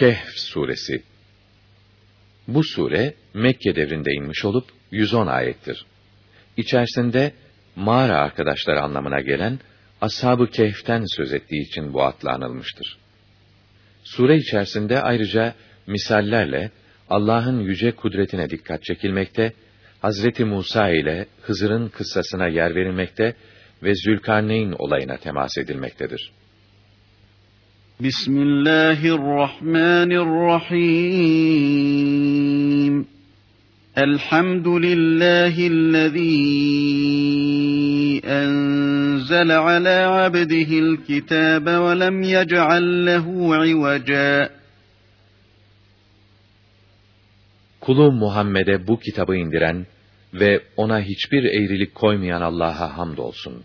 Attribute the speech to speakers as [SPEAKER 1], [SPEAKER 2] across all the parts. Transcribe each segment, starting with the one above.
[SPEAKER 1] Kehf suresi Bu sure Mekke devrinde inmiş olup 110 ayettir. İçerisinde mağara arkadaşları anlamına gelen Ashab-ı Kehf'ten söz ettiği için bu adla anılmıştır. Sure içerisinde ayrıca misallerle Allah'ın yüce kudretine dikkat çekilmekte, Hazreti Musa ile Hızır'ın kıssasına yer verilmekte ve Zülkarneyn olayına temas edilmektedir.
[SPEAKER 2] Bismillahirrahmanirrahim. Elhamdülillahillezî enzele alâ abdihil kitâbe ve lem yec'al lehu ivecâ.
[SPEAKER 1] Kulu Muhammed'e bu kitabı indiren ve ona hiçbir eğrilik koymayan Allah'a hamdolsun.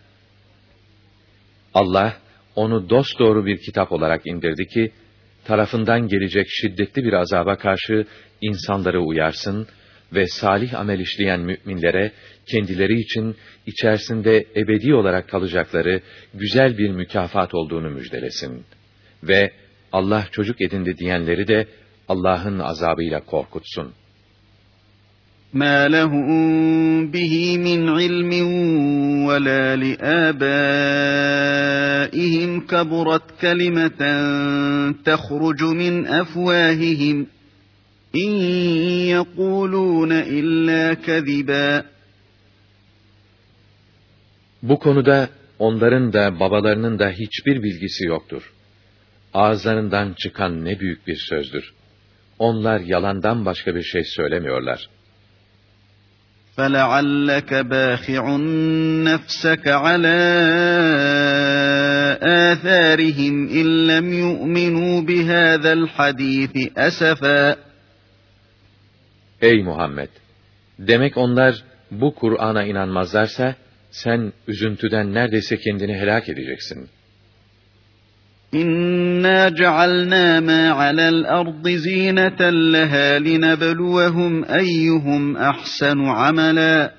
[SPEAKER 1] Allah onu dosdoğru bir kitap olarak indirdi ki tarafından gelecek şiddetli bir azaba karşı insanları uyarsın ve salih amel işleyen müminlere kendileri için içerisinde ebedi olarak kalacakları güzel bir mükafat olduğunu müjdelesin. Ve Allah çocuk edindi diyenleri de Allah'ın azabıyla korkutsun.
[SPEAKER 2] مَا لَهُم بِهِ مِنْ عِلْمٍ وَلَا لِآبَائِهِمْ كَبُرَتْ كَلِمَةً تَخْرُجُ مِنْ أَفْوَاهِهِمْ اِنْ يَقُولُونَ اِلَّا كَذِبًا
[SPEAKER 1] Bu konuda onların da babalarının da hiçbir bilgisi yoktur. Ağızlarından çıkan ne büyük bir sözdür. Onlar yalandan başka bir şey söylemiyorlar.''
[SPEAKER 2] فَلَعَلَّكَ بَاخِعٌ نَفْسَكَ عَلَى آثَارِهِمْ إِنْ لَمْ يُؤْمِنُوا بِهَذَا الْحَدِيثِ أَسَفًا
[SPEAKER 1] Ey Muhammed! Demek onlar bu Kur'an'a inanmazlarsa, sen üzüntüden neredeyse kendini helak edeceksin.''
[SPEAKER 2] İnna cealna ma alel ardı zineten leha linebluwehum eyyuhum ahsenu amela.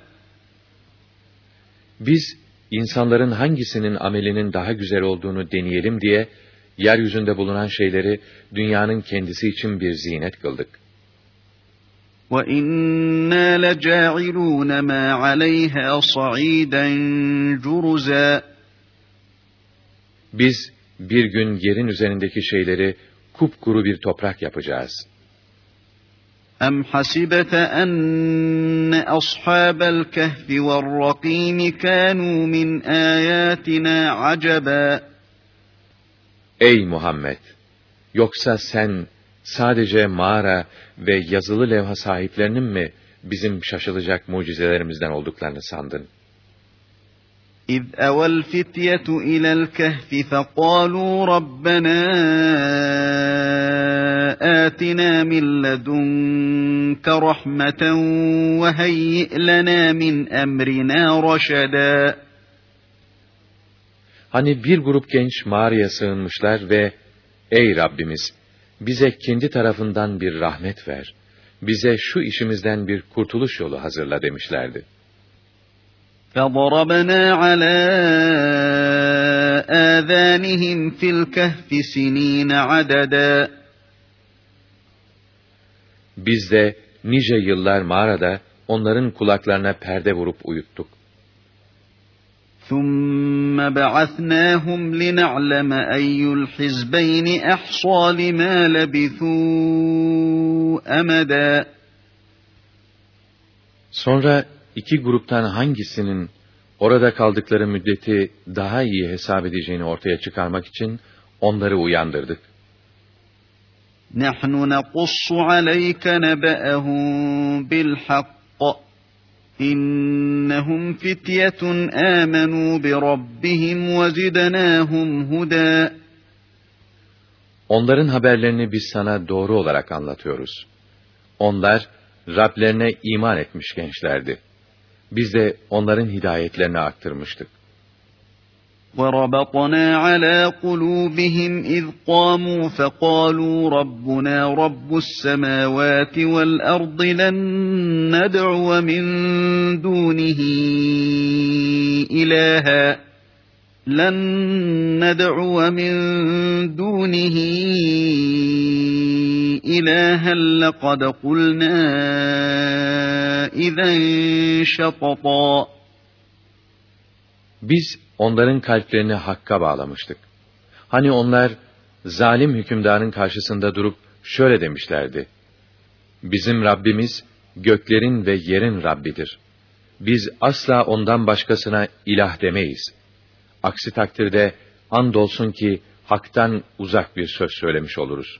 [SPEAKER 1] Biz insanların hangisinin amelinin daha güzel olduğunu deneyelim diye yeryüzünde bulunan şeyleri dünyanın kendisi için bir zinet kıldık.
[SPEAKER 2] وَإِنَّا لَجَاعِلُونَ مَا عَلَيْهَا صَعِيدًا جُرُزًا
[SPEAKER 1] Biz bir gün yerin üzerindeki şeyleri kupkuru bir toprak yapacağız.
[SPEAKER 2] أَمْ حَسِبَتَ أَنَّ أَصْحَابَ الْكَهْفِ وَالرَّقِيمِ كَانُوا مِنْ آيَاتِنَا عَجَبًا
[SPEAKER 1] Ey Muhammed! Yoksa sen sadece mağara ve yazılı levha sahiplerinin mi bizim şaşılacak mucizelerimizden olduklarını sandın?'
[SPEAKER 2] إذ أوى الفتية إلى الكهف فقالوا ربنا آتنا من لدنك رحمة وهيئ لنا من أمرنا رشدا
[SPEAKER 1] Hani bir grup genç mağaraya sığınmışlar ve Ey Rabbimiz! Bize kendi tarafından bir rahmet ver. Bize şu işimizden bir kurtuluş yolu hazırla demişlerdi.
[SPEAKER 2] فَضَرَبْنَا عَلَى آذَانِهِمْ فِي الْكَهْفِ سِن۪ينَ عَدَدًا
[SPEAKER 1] Biz de nice yıllar mağarada onların kulaklarına perde vurup uyuttuk.
[SPEAKER 2] ثُمَّ بَعَثْنَاهُمْ لِنَعْلَمَ أَيُّ الْحِزْبَيْنِ أَحْصَى لِمَا لَبِثُوا أَمَدًا
[SPEAKER 1] Sonra iki gruptan hangisinin orada kaldıkları müddeti daha iyi hesap edeceğini ortaya çıkarmak için onları uyandırdık.
[SPEAKER 2] نَحْنُ نَقُصُّ عَلَيْكَ نَبَأَهُمْ بِالْحَقِّ إِنَّهُمْ فِتْيَةٌ آمَنُوا بِرَبِّهِمْ وَزِدْنَاهُمْ هُدًى
[SPEAKER 1] Onların haberlerini biz sana doğru olarak anlatıyoruz. Onlar, Rablerine iman etmiş gençlerdi. Biz de onların hidayetlerini arttırmıştık.
[SPEAKER 2] وَرَبَطْنَا عَلَى قُلُوبِهِمْ إِذْ قَامُوا فَقَالُوا رَبُّنَا رَبُّ السَّمَاوَاتِ وَالْأَرْضِ لَن نَّدْعُوَ مِن دُونِهِ إِلَٰهًا لَن نَّدْعُوَ مِن دُونِهِ إِلَٰهًا لَّقَدْ قُلْنَا إِذًا شَطَطًا
[SPEAKER 1] Biz onların kalplerini hakka bağlamıştık. Hani onlar zalim hükümdarın karşısında durup şöyle demişlerdi. Bizim Rabbimiz göklerin ve yerin Rabbidir. Biz asla ondan başkasına ilah demeyiz. Aksi takdirde andolsun ki haktan uzak bir söz söylemiş oluruz.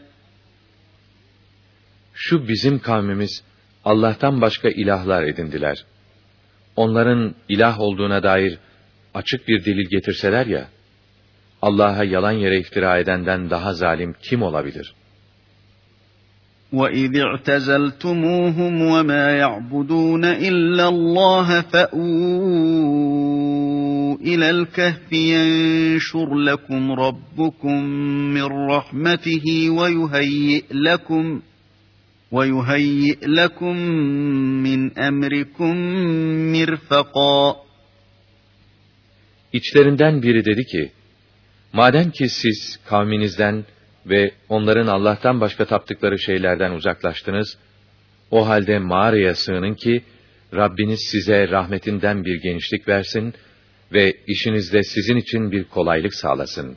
[SPEAKER 1] Şu bizim kavmimiz Allah'tan başka ilahlar edindiler. Onların ilah olduğuna dair açık bir delil getirseler ya, Allah'a yalan yere iftira edenden daha zalim kim olabilir?'
[SPEAKER 2] وَإِذِ اعْتَزَلْتُمُوهُمْ وَمَا يَعْبُدُونَ إِلَّا اللَّهَ فَأْوُوا إِلَى الْكَهْفِ يَنشُرْ لَكُمْ رَبُّكُم مِّن رَّحْمَتِهِ وَيُهَيِّئْ لَكُمْ وَيُهَيِّئْ لَكُم مِّنْ أَمْرِكُم مِّرْفَقًا
[SPEAKER 1] İçlerinden biri dedi ki, Madem ki siz kavminizden ve onların Allah'tan başka taptıkları şeylerden uzaklaştınız, o halde mağaraya sığının ki, Rabbiniz size rahmetinden bir genişlik versin ve işinizde sizin için bir kolaylık sağlasın.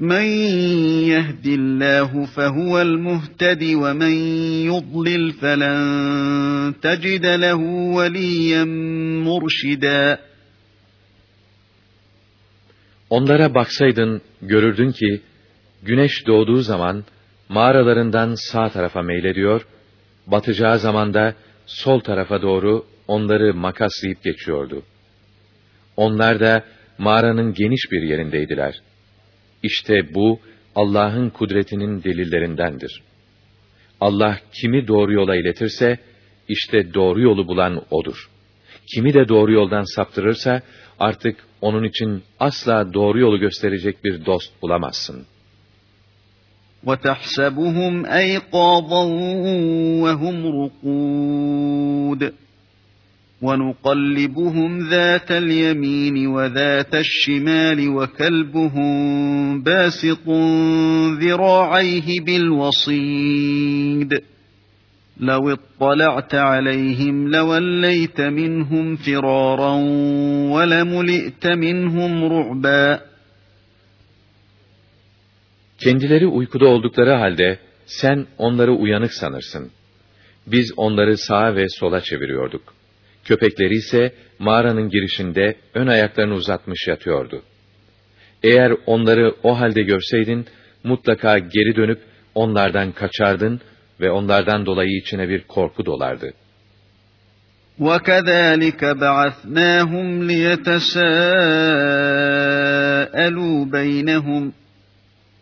[SPEAKER 2] مَنْ يَهْدِ اللّٰهُ فَهُوَ الْمُهْتَدِ وَمَنْ يُضْلِلْ فَلَنْ تَجِدَ لَهُ وَلِيًّا مُرْشِدًا
[SPEAKER 1] Onlara baksaydın, görürdün ki, güneş doğduğu zaman, mağaralarından sağ tarafa meylediyor, batacağı zaman da sol tarafa doğru onları makaslayıp geçiyordu. Onlar da mağaranın geniş bir yerindeydiler. İşte bu Allah'ın kudretinin delillerindendir. Allah kimi doğru yola iletirse işte doğru yolu bulan odur. Kimi de doğru yoldan saptırırsa artık onun için asla doğru yolu gösterecek bir dost bulamazsın.
[SPEAKER 2] وَتَحْسَبُهُمْ أَيْقَاظًا وَهُمْ رُقُودٌ وَنُقَلِّبُهُمْ ذَاتَ الْيَمِينِ وَذَاتَ الشِّمَالِ وَكَلْبُهُم بَاسِطٌ ذِرَاعَيْهِ بِالْوَصِيدِ لَوِ اطَّلَعْتَ عَلَيْهِمْ لَوَلَّيْتَ مِنْهُمْ فِرَارًا وَلَمُلِئْتَ مِنْهُمْ رُعْبًا
[SPEAKER 1] Kendileri uykuda oldukları halde sen onları uyanık sanırsın. Biz onları sağa ve sola çeviriyorduk. Köpekleri ise mağaranın girişinde ön ayaklarını uzatmış yatıyordu. Eğer onları o halde görseydin, mutlaka geri dönüp onlardan kaçardın ve onlardan dolayı içine bir korku dolardı.
[SPEAKER 2] وَكَذَٰلِكَ بَعَثْنَاهُمْ لِيَتَسَاءَلُوا بَيْنَهُمْ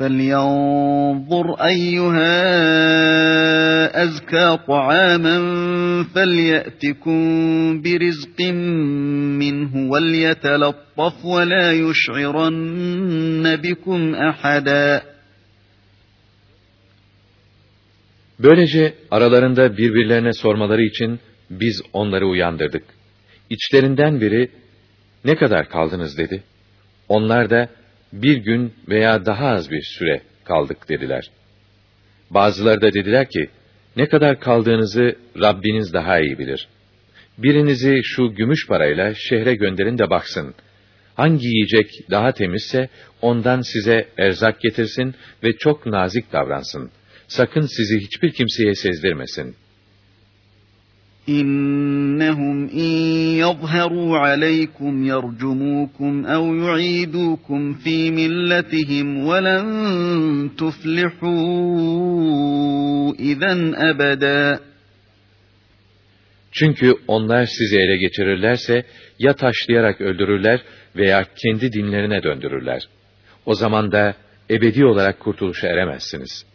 [SPEAKER 2] فلينظر أيها أزكى طعاما فليأتكم برزق منه وليتلطف ولا يشعرن بكم أحدا
[SPEAKER 1] Böylece aralarında birbirlerine sormaları için biz onları uyandırdık. İçlerinden biri, ne kadar kaldınız dedi. Onlar da, bir gün veya daha az bir süre kaldık dediler. Bazıları da dediler ki, ne kadar kaldığınızı Rabbiniz daha iyi bilir. Birinizi şu gümüş parayla şehre gönderin de baksın. Hangi yiyecek daha temizse ondan size erzak getirsin ve çok nazik davransın. Sakın sizi hiçbir kimseye sezdirmesin.''
[SPEAKER 2] İnnehum in yazharu aleykum yercumukum ev yu'idukum fi milletihim ve len tuflihu izen ebeda.
[SPEAKER 1] Çünkü onlar sizi ele geçirirlerse ya taşlayarak öldürürler veya kendi dinlerine döndürürler. O zaman da ebedi olarak kurtuluşa eremezsiniz.''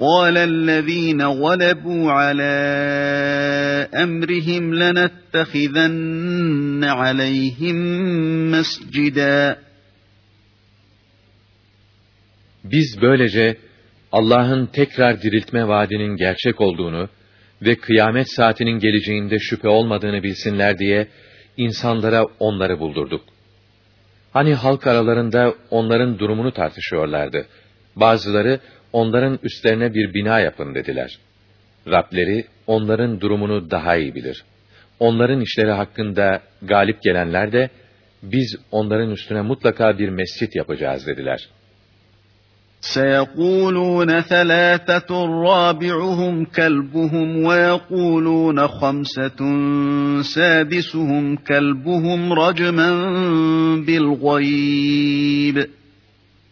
[SPEAKER 2] قال الذين غلبوا على أمرهم لنتخذن عليهم مسجدا
[SPEAKER 1] Biz böylece Allah'ın tekrar diriltme vaadinin gerçek olduğunu ve kıyamet saatinin geleceğinde şüphe olmadığını bilsinler diye insanlara onları buldurduk. Hani halk aralarında onların durumunu tartışıyorlardı. Bazıları onların üstlerine bir bina yapın dediler. Rableri onların durumunu daha iyi bilir. Onların işleri hakkında galip gelenler de biz onların üstüne mutlaka bir mescit yapacağız dediler.
[SPEAKER 2] سيقولون ثلاثة رابعهم كلبهم ويقولون خمسة سادسهم كلبهم رجما بالغيب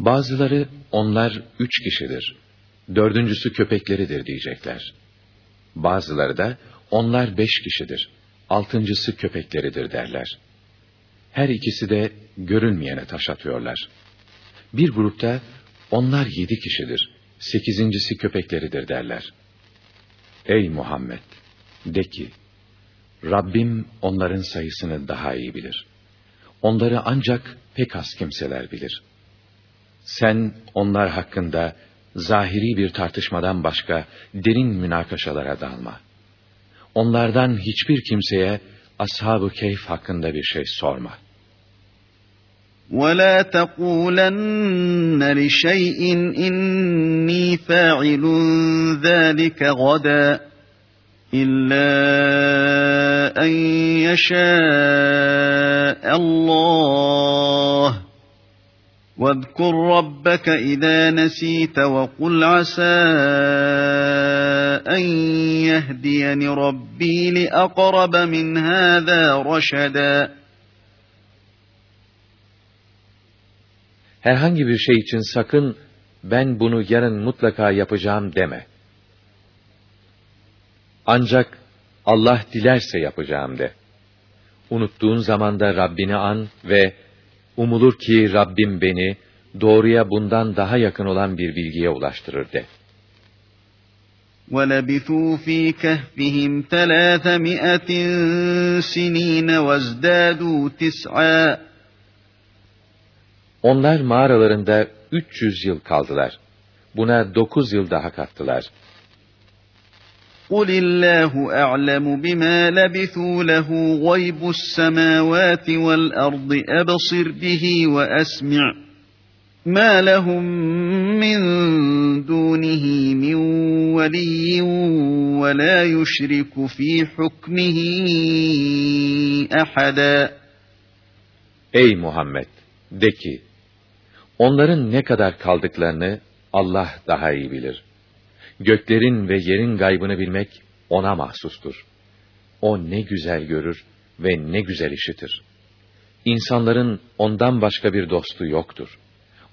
[SPEAKER 1] Bazıları onlar üç kişidir, dördüncüsü köpekleridir diyecekler. Bazıları da onlar beş kişidir, altıncısı köpekleridir derler. Her ikisi de görünmeyene taş atıyorlar. Bir grupta onlar yedi kişidir, sekizincisi köpekleridir derler. Ey Muhammed! De ki, Rabbim onların sayısını daha iyi bilir. Onları ancak pek az kimseler bilir.'' Sen onlar hakkında zahiri bir tartışmadan başka derin münakaşalara dalma. Onlardan hiçbir kimseye ashab-ı keyf hakkında bir şey sorma.
[SPEAKER 2] وَلَا تَقُولَنَّ لِشَيْءٍ إِنِّي فَاعِلٌ ذَٰلِكَ غَدًا إِلَّا أَن يَشَاءَ اللَّهُ واذكر ربك إذا نسيت وقل عسى أن يهديني ربي لأقرب من هذا رشدا
[SPEAKER 1] Herhangi bir şey için sakın ben bunu yarın mutlaka yapacağım deme. Ancak Allah dilerse yapacağım de. Unuttuğun zaman da Rabbini an ve Umulur ki Rabbim beni doğruya bundan daha yakın olan bir bilgiye ulaştırır de.
[SPEAKER 2] وَلَبِثُوا ف۪ي كَهْفِهِمْ ثَلَاثَمِئَةٍ سِن۪ينَ وَازْدَادُوا تِسْعًا
[SPEAKER 1] Onlar mağaralarında 300 yıl kaldılar. Buna 9 yıl daha kattılar.
[SPEAKER 2] قُلِ اللّٰهُ أَعْلَمُ بِمَا لَبِثُوا لَهُ غَيْبُ السَّمَاوَاتِ وَالْأَرْضِ أَبَصِرْ بِهِ وَأَسْمِعْ مَا لَهُمْ مِنْ دُونِهِ مِنْ وَلِيٍّ وَلَا يُشْرِكُ فِي حُكْمِهِ أَحَدًا
[SPEAKER 1] Ey Muhammed! De ki, onların ne kadar kaldıklarını Allah daha iyi bilir. Göklerin ve yerin gaybını bilmek ona mahsustur. O ne güzel görür ve ne güzel işitir. İnsanların ondan başka bir dostu yoktur.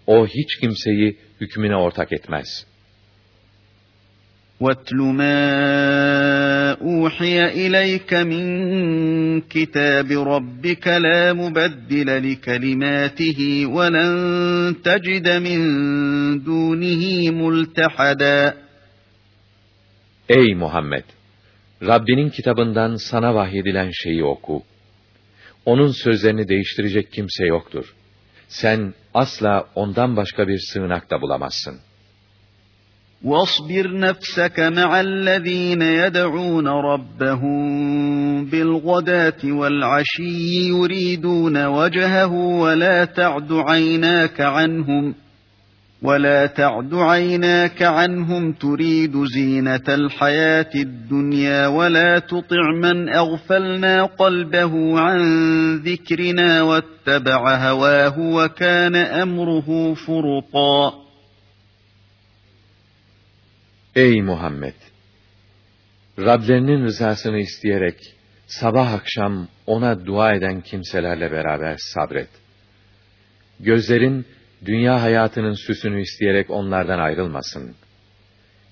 [SPEAKER 1] O hiç kimseyi hükmüne ortak etmez.
[SPEAKER 2] وَاتْلُ مَا أُوحِيَ إِلَيْكَ مِنْ كِتَابِ رَبِّكَ لَا مُبَدِّلَ لِكَلِمَاتِهِ وَلَنْ تَجِدَ مِنْ دُونِهِ مُلْتَحَدًا
[SPEAKER 1] Ey Muhammed! Rabbinin kitabından sana vahyedilen şeyi oku. Onun sözlerini değiştirecek kimse yoktur. Sen asla ondan başka bir sığınak da bulamazsın.
[SPEAKER 2] وَاصْبِرْ نَفْسَكَ مَعَ الَّذ۪ينَ يَدْعُونَ رَبَّهُمْ بِالْغَدَاةِ وَالْعَشِيِّ يُرِيدُونَ وَجْهَهُ وَلَا تَعْدُ عَيْنَاكَ عَنْهُمْ وَلَا تَعْدُ عَيْنَاكَ عَنْهُمْ تُرِيدُ زِينَةَ الْحَيَاةِ الدُّنْيَا وَلَا تُطِعْ مَنْ أَغْفَلْنَا قَلْبَهُ عَنْ ذِكْرِنَا وَاتَّبَعَ هَوَاهُ وَكَانَ أَمْرُهُ فُرُطًا
[SPEAKER 1] Ey Muhammed! Rablerinin rızasını isteyerek sabah akşam ona dua eden kimselerle beraber sabret. Gözlerin dünya hayatının süsünü isteyerek onlardan ayrılmasın.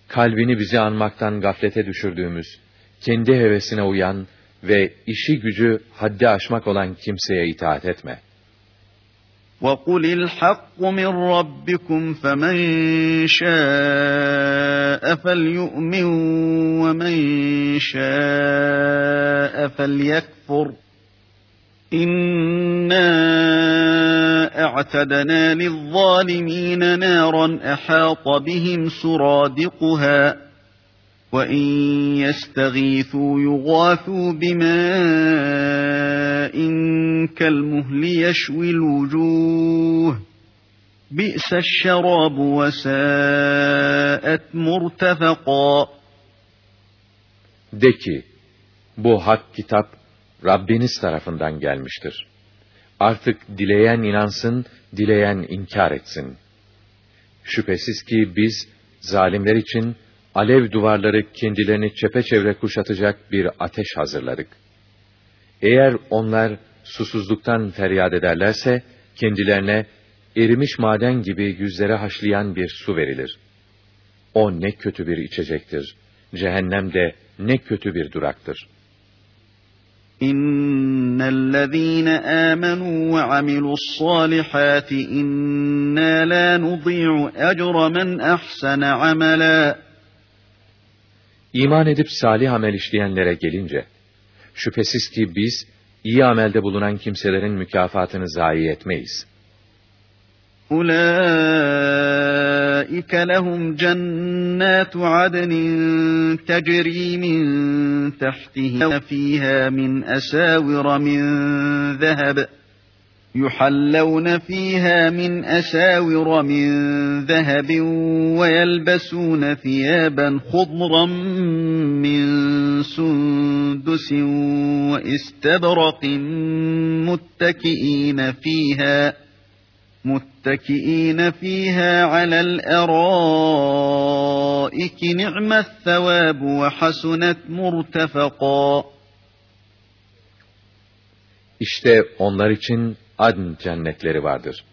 [SPEAKER 1] Kalbini bizi anmaktan gaflete düşürdüğümüz, kendi hevesine uyan ve işi gücü haddi aşmak olan kimseye itaat etme.
[SPEAKER 2] وَقُلِ الْحَقُّ مِنْ رَبِّكُمْ فَمَنْ شَاءَ فَلْيُؤْمِنْ وَمَنْ شَاءَ فَلْيَكْفُرْ إِنَّا اعتدنا للظالمين نارا أحاط بهم سرادقها وإن يستغيثوا يغاثوا بماء كالمهل يشوي الوجوه بئس الشراب وساءت مرتفقا
[SPEAKER 1] De ki, bu hak kitap Rabbiniz tarafından gelmiştir. Artık dileyen inansın, dileyen inkar etsin. Şüphesiz ki biz, zalimler için, alev duvarları kendilerini çepeçevre kuşatacak bir ateş hazırladık. Eğer onlar susuzluktan feryat ederlerse, kendilerine erimiş maden gibi yüzlere haşlayan bir su verilir. O ne kötü bir içecektir. Cehennem de ne kötü bir duraktır.''
[SPEAKER 2] إن الذين آمنوا وعملوا الصالحات إنا لا نضيع أجر من أحسن عملا
[SPEAKER 1] İman edip salih amel işleyenlere gelince, şüphesiz ki biz, iyi amelde bulunan kimselerin mükafatını zayi etmeyiz.
[SPEAKER 2] أولئك لهم جنات عدن تجري من تحتها فيها من أساور من ذهب يحلون فيها من أساور من ذهب ويلبسون ثيابا خضرا من سندس واستبرق متكئين فيها متكئين فيها على الأرائك نعم الثواب وحسنت مرتفقا
[SPEAKER 1] İşte onlar için adn cennetleri vardır.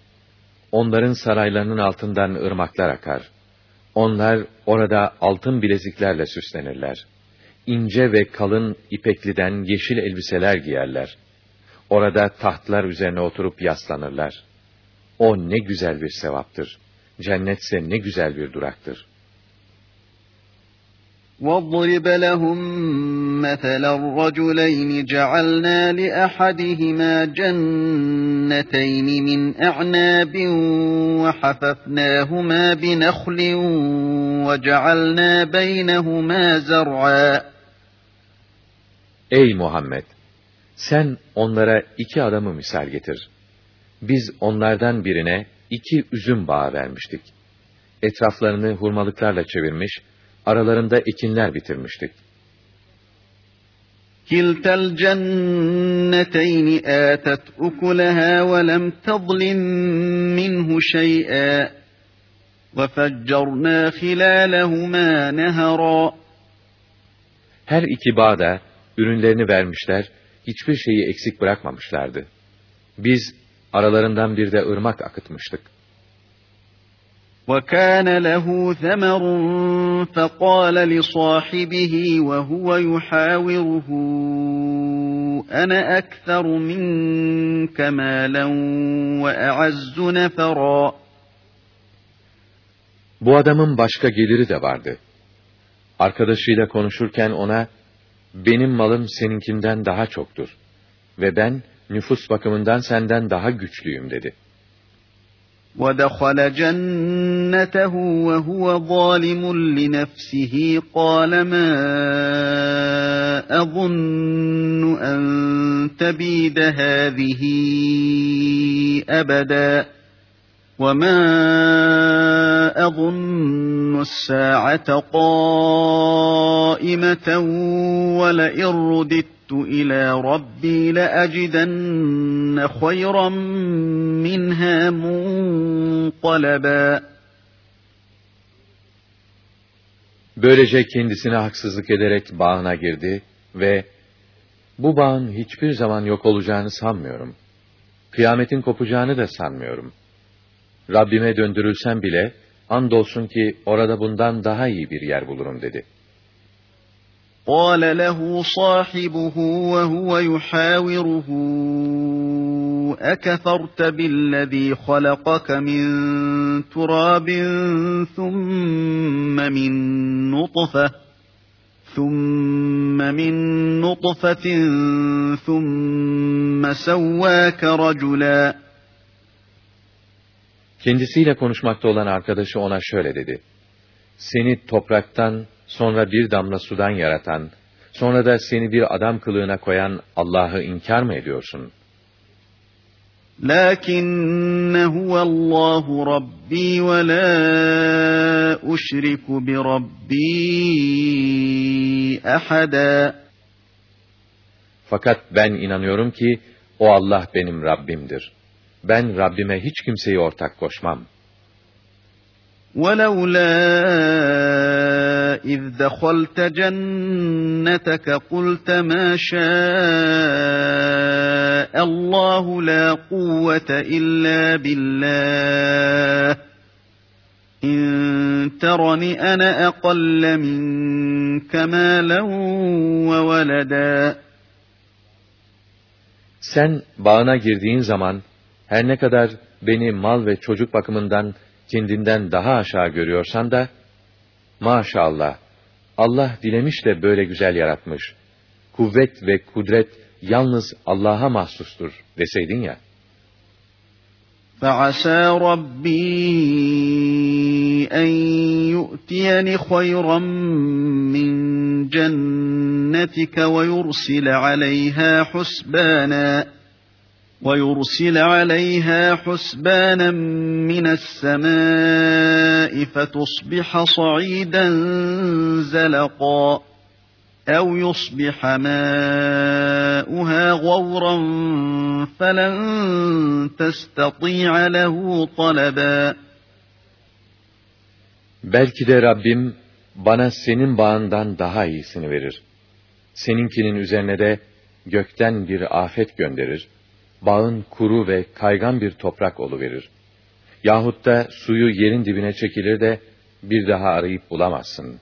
[SPEAKER 1] Onların saraylarının altından ırmaklar akar. Onlar orada altın bileziklerle süslenirler. İnce ve kalın ipekliden yeşil elbiseler giyerler. Orada tahtlar üzerine oturup yaslanırlar. O ne güzel bir sevaptır. Cennetse ne güzel bir duraktır.
[SPEAKER 2] وَاضْرِبْ لَهُمْ مَثَلَ الرَّجُلَيْنِ جَعَلْنَا لِأَحَدِهِمَا جَنَّتَيْنِ مِنْ أَعْنَابٍ وَحَفَفْنَاهُمَا بِنَخْلٍ وَجَعَلْنَا بَيْنَهُمَا زَرْعًا
[SPEAKER 1] Ey Muhammed! Sen onlara iki adamı misal getir. Biz onlardan birine iki üzüm bağı vermiştik. Etraflarını hurmalıklarla çevirmiş, aralarında ekinler bitirmiştik.
[SPEAKER 2] كِلْتَا الْجَنَّتَيْنِ آتَتْ أُكُلَهَا وَلَمْ تَظْلِمْ مِنْهُ شَيْئًا وَفَجَّرْنَا خِلَالَهُمَا نَهَرًا
[SPEAKER 1] Her iki bağ da ürünlerini vermişler, hiçbir şeyi eksik bırakmamışlardı. Biz aralarından bir de ırmak akıtmıştık.
[SPEAKER 2] وَكَانَ لَهُ ثَمَرٌ فَقَالَ لِصَاحِبِهِ وَهُوَ يُحَاوِرُهُ أَنَا أَكْثَرُ مِنْكَ مَالًا وَأَعَزُّ نَفَرًا
[SPEAKER 1] Bu adamın başka geliri de vardı. Arkadaşıyla konuşurken ona, benim malım seninkinden daha çoktur ve ben nüfus bakımından senden daha güçlüyüm dedi.
[SPEAKER 2] وَدَخَلَ جَنَّتَهُ وَهُوَ ظَالِمٌ لِنَفْسِهِ قَالَ مَا أَظُنُّ أَن تَبِيدَ هَٰذِهِ أَبَدًا وَمَا أَظُنُّ السَّاعَةَ قَائِمَةً وَلَئِن رُّدِدتُّ إِلَىٰ رَبِّي لَأَجِدَنَّ خَيْرًا مِّنْهَا مُنقَلَبًا
[SPEAKER 1] Böylece kendisine haksızlık ederek bağına girdi ve bu bağın hiçbir zaman yok olacağını sanmıyorum. Kıyametin kopacağını da sanmıyorum. Rabbime döndürülsem bile, andolsun ki orada bundan daha iyi bir yer bulurum dedi.
[SPEAKER 2] قال له صاحبه وهو يحاوره أكفرت بالذي خلقك من تراب ثم من نطفة ثم من نطفة ثم سواك رجلاً
[SPEAKER 1] Kendisiyle konuşmakta olan arkadaşı ona şöyle dedi. Seni topraktan, sonra bir damla sudan yaratan, sonra da seni bir adam kılığına koyan Allah'ı inkar mı ediyorsun?
[SPEAKER 2] لَكِنَّ هُوَ اللّٰهُ رَبِّي وَلَا أُشْرِكُ بِرَبِّي أَحَدًا
[SPEAKER 1] Fakat ben inanıyorum ki o Allah benim Rabbimdir. Ben Rabbime hiç kimseyi ortak koşmam.
[SPEAKER 2] وَلَوْلَا إِذْ دَخَلْتَ جَنَّتَكَ قُلْتَ مَا شَاءَ اللّٰهُ لَا قُوَّةَ إِلَّا بِاللّٰهِ إِن تَرَنِ أَنَا أَقَلَّ مِنكَ مَالًا وَوَلَدًا
[SPEAKER 1] Sen bağına girdiğin zaman, her ne kadar beni mal ve çocuk bakımından kendinden daha aşağı görüyorsan da, maşallah, Allah dilemiş de böyle güzel yaratmış. Kuvvet ve kudret yalnız Allah'a mahsustur deseydin ya.
[SPEAKER 2] فَعَسَى رَبِّي أَنْ يُؤْتِيَنِ خَيْرًا مِّنْ جَنَّتِكَ وَيُرْسِلَ عَلَيْهَا حُسْبَانًا ويرسل عليها حسبانا من السماء فتصبح صعيدا زلقا أو يصبح ماؤها غورا فلن تستطيع له طلبا
[SPEAKER 1] Belki de Rabbim bana senin bağından daha iyisini verir. Seninkinin üzerine de gökten bir afet gönderir bağın kuru ve kaygan bir toprak verir. Yahut da suyu yerin dibine çekilir de bir daha arayıp bulamazsın.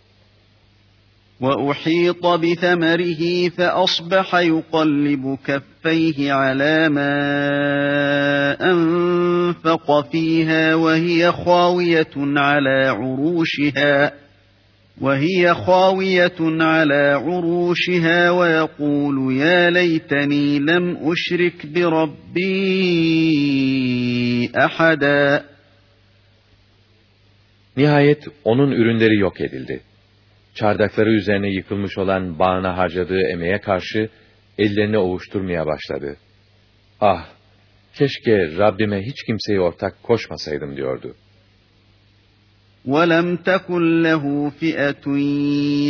[SPEAKER 2] وَأُحِيطَ بِثَمَرِهِ فَأَصْبَحَ يُقَلِّبُ كَفَّيْهِ عَلَى مَا فانفق فيها وهي خاوية على عروشها وهي خاوية على عروشها ويقول يا ليتني لم أشرك بربي أحدا
[SPEAKER 1] Nihayet onun ürünleri yok edildi. Çardakları üzerine yıkılmış olan bağına harcadığı emeğe karşı ellerini ovuşturmaya başladı. Ah! Keşke Rabbime hiç kimseyi ortak koşmasaydım diyordu.
[SPEAKER 2] وَلَمْ تَكُنْ لَهُ فِئَةٌ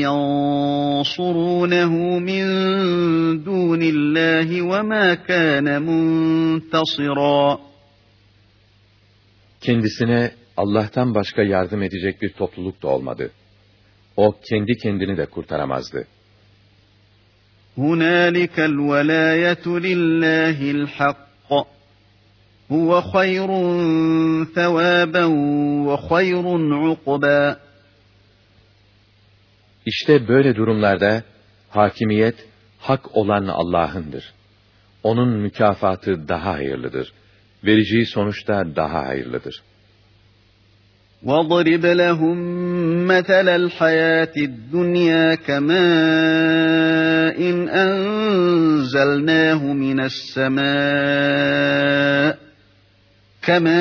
[SPEAKER 2] يَنْصُرُونَهُ مِنْ دُونِ اللّٰهِ وَمَا كَانَ مُنْتَصِرًا
[SPEAKER 1] Kendisine Allah'tan başka yardım edecek bir topluluk da olmadı. O kendi kendini de kurtaramazdı.
[SPEAKER 2] هُنَالِكَ الْوَلَايَةُ لِلّٰهِ الْحَقِّ هُوَ خَيْرٌ ثَوَابًا وَخَيْرٌ عُقْبًا
[SPEAKER 1] İşte böyle durumlarda hakimiyet hak olan Allah'ındır. Onun mükafatı daha hayırlıdır. Vereceği sonuçta daha hayırlıdır.
[SPEAKER 2] وَاضْرِبْ لَهُمْ مَثَلَ الْحَيَاةِ الدُّنْيَا كَمَاءٍ أَنزَلْنَاهُ مِنَ السَّمَاءِ كماء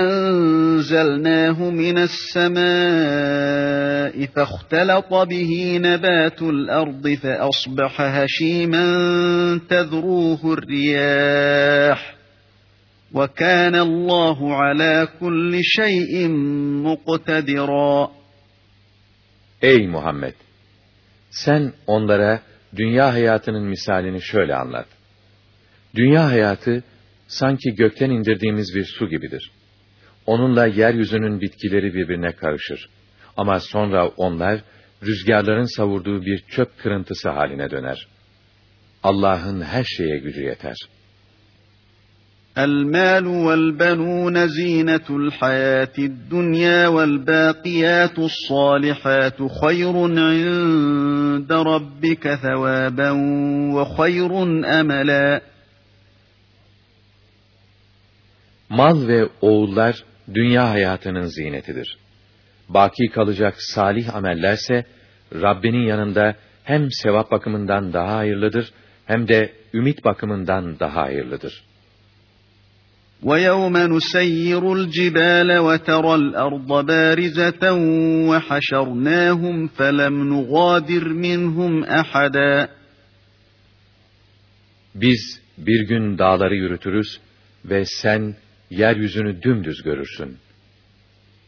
[SPEAKER 2] أنزلناه من السماء فاختلط به نبات الأرض فأصبح هشيما تذروه الرياح وكان الله على كل شيء مقتدرا
[SPEAKER 1] Ey Muhammed! Sen onlara dünya hayatının misalini şöyle anlat. Dünya hayatı, sanki gökten indirdiğimiz bir su gibidir. Onunla yeryüzünün bitkileri birbirine karışır. Ama sonra onlar, rüzgarların savurduğu bir çöp kırıntısı haline döner. Allah'ın her şeye gücü yeter.
[SPEAKER 2] المال والبنون زينة الحياة الدنيا والباقيات الصالحات خير عند ربك ثوابا وخير أملا
[SPEAKER 1] Mal ve oğullar dünya hayatının zinetidir. Baki kalacak salih amellerse Rabbinin yanında hem sevap bakımından daha hayırlıdır hem de ümit bakımından daha hayırlıdır.
[SPEAKER 2] وَيَوْمَ نُسَيِّرُ الْجِبَالَ وَتَرَى الْأَرْضَ بَارِزَةً وَحَشَرْنَاهُمْ فَلَمْ نُغَادِرْ مِنْهُمْ أَحَدًا
[SPEAKER 1] Biz bir gün dağları yürütürüz ve sen yeryüzünü dümdüz görürsün.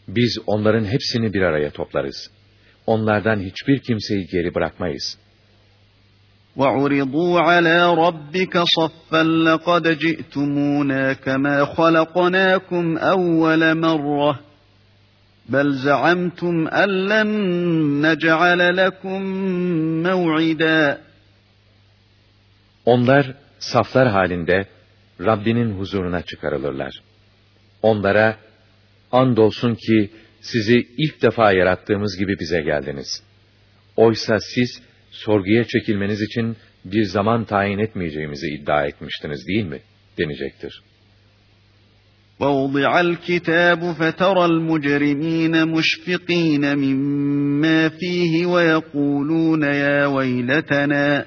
[SPEAKER 1] Biz onların hepsini bir araya toplarız. Onlardan hiçbir kimseyi geri bırakmayız.
[SPEAKER 2] وَعُرِضُوا عَلَى رَبِّكَ صَفًّا لَقَدْ جِئْتُمُونَا كَمَا خَلَقْنَاكُمْ أَوَّلَ مَرَّةٍ بَلْ زَعَمْتُمْ أَن لَّن نَّجْعَلَ لَكُم مَّوْعِدًا
[SPEAKER 1] Onlar saflar halinde Rabbinin huzuruna çıkarılırlar. Onlara, andolsun ki sizi ilk defa yarattığımız gibi bize geldiniz. Oysa siz, sorguya çekilmeniz için bir zaman tayin etmeyeceğimizi iddia etmiştiniz değil mi? denecektir.
[SPEAKER 2] وَوُضِعَ الْكِتَابُ فَتَرَى الْمُجْرِمِينَ مُشْفِقِينَ مِمَّا فِيهِ وَيَقُولُونَ يَا وَيْلَتَنَا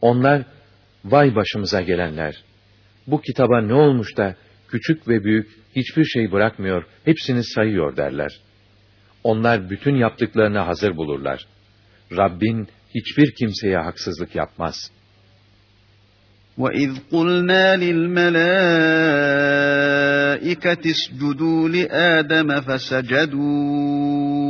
[SPEAKER 1] Onlar, vay başımıza gelenler! Bu kitaba ne olmuş da küçük ve büyük hiçbir şey bırakmıyor, hepsini sayıyor derler. Onlar bütün yaptıklarını hazır bulurlar. Rabbin hiçbir kimseye haksızlık yapmaz.
[SPEAKER 2] وَإِذْ قُلْنَا لِلْمَلَائِكَةِ اسْجُدُوا لِآدَمَ فَسَجَدُوا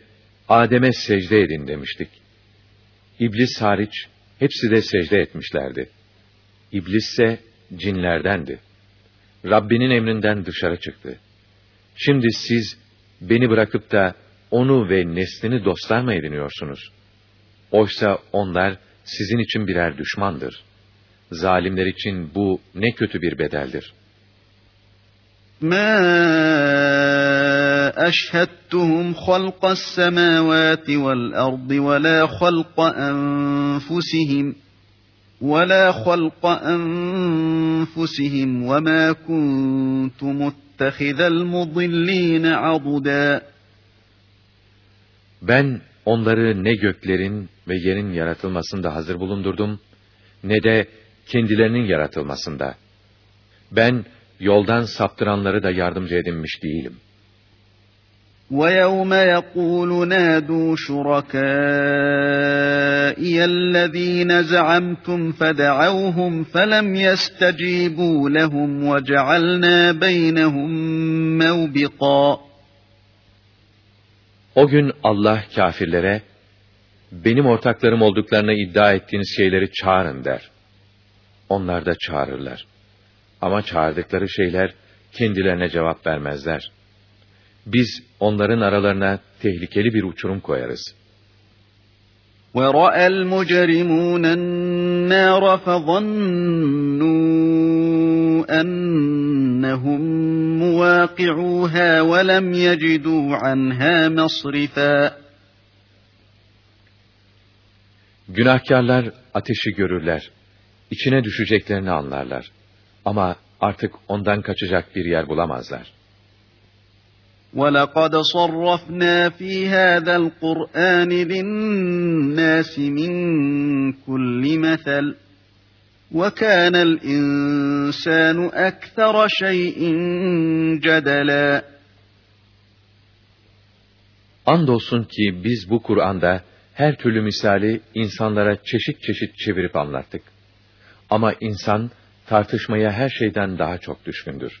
[SPEAKER 1] Adem'e secde edin demiştik. İblis hariç hepsi de secde etmişlerdi. İblis ise cinlerdendi. Rabbinin emrinden dışarı çıktı. Şimdi siz beni bırakıp da onu ve neslini dostlar mı ediniyorsunuz? Oysa onlar sizin için birer düşmandır. Zalimler için bu ne kötü bir bedeldir.
[SPEAKER 2] مَا أَشْهَدْتُهُمْ خَلْقَ السَّمَاوَاتِ وَالْأَرْضِ وَلَا خَلْقَ أَنفُسِهِمْ ولا خلق أنفسهم وما كنت متخذ المضلين عضدا
[SPEAKER 1] Ben onları ne göklerin ve yerin yaratılmasında hazır bulundurdum, ne de kendilerinin yaratılmasında. Ben yoldan saptıranları da yardımcı edinmiş değilim.''
[SPEAKER 2] وَيَوْمَ يَقُولُ نَادُوا شُرَكَائِيَ الَّذ۪ينَ زَعَمْتُمْ فَدَعَوْهُمْ فَلَمْ يَسْتَجِيبُوا لَهُمْ وَجَعَلْنَا بَيْنَهُمْ مَوْبِقًا
[SPEAKER 1] O gün Allah kafirlere, benim ortaklarım olduklarını iddia ettiğiniz şeyleri çağırın der. Onlar da çağırırlar. Ama çağırdıkları şeyler kendilerine cevap vermezler.'' biz onların aralarına tehlikeli bir uçurum koyarız.
[SPEAKER 2] وَرَأَى الْمُجْرِمُونَ النَّارَ فَظَنُّوا أَنَّهُمْ مُوَاقِعُوهَا وَلَمْ يَجِدُوا عَنْهَا مَصْرِفًا
[SPEAKER 1] Günahkarlar ateşi görürler, içine düşeceklerini anlarlar. Ama artık ondan kaçacak bir yer bulamazlar.
[SPEAKER 2] وَلَقَدْ صَرَّفْنَا فِي هَذَا الْقُرْآنِ لِلنَّاسِ مِنْ كُلِّ مَثَلٍ وَكَانَ الْإِنْسَانُ أَكْثَرَ شَيْءٍ جَدَلًا
[SPEAKER 1] Andolsun ki biz bu Kur'an'da her türlü misali insanlara çeşit çeşit çevirip anlattık. Ama insan tartışmaya her şeyden daha çok düşkündür.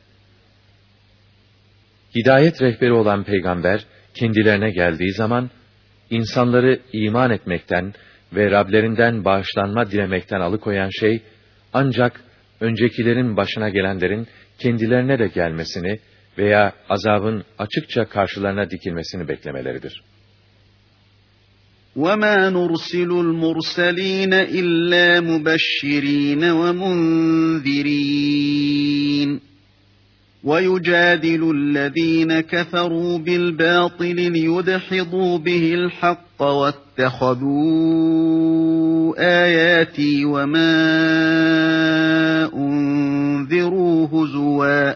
[SPEAKER 1] Hidayet rehberi olan peygamber kendilerine geldiği zaman insanları iman etmekten ve Rablerinden bağışlanma dilemekten alıkoyan şey ancak öncekilerin başına gelenlerin kendilerine de gelmesini veya azabın açıkça karşılarına dikilmesini beklemeleridir.
[SPEAKER 2] وَمَا نُرْسِلُ الْمُرْسَلِينَ إِلَّا مُبَشِّرِينَ وَمُنذِرِينَ وَيُجَادِلُ الَّذ۪ينَ كَفَرُوا بِالْبَاطِلِ لِيُدْحِضُوا بِهِ الْحَقَّ وَاتَّخَذُوا آيَاتِي وَمَا أُنذِرُوا هُزُوًا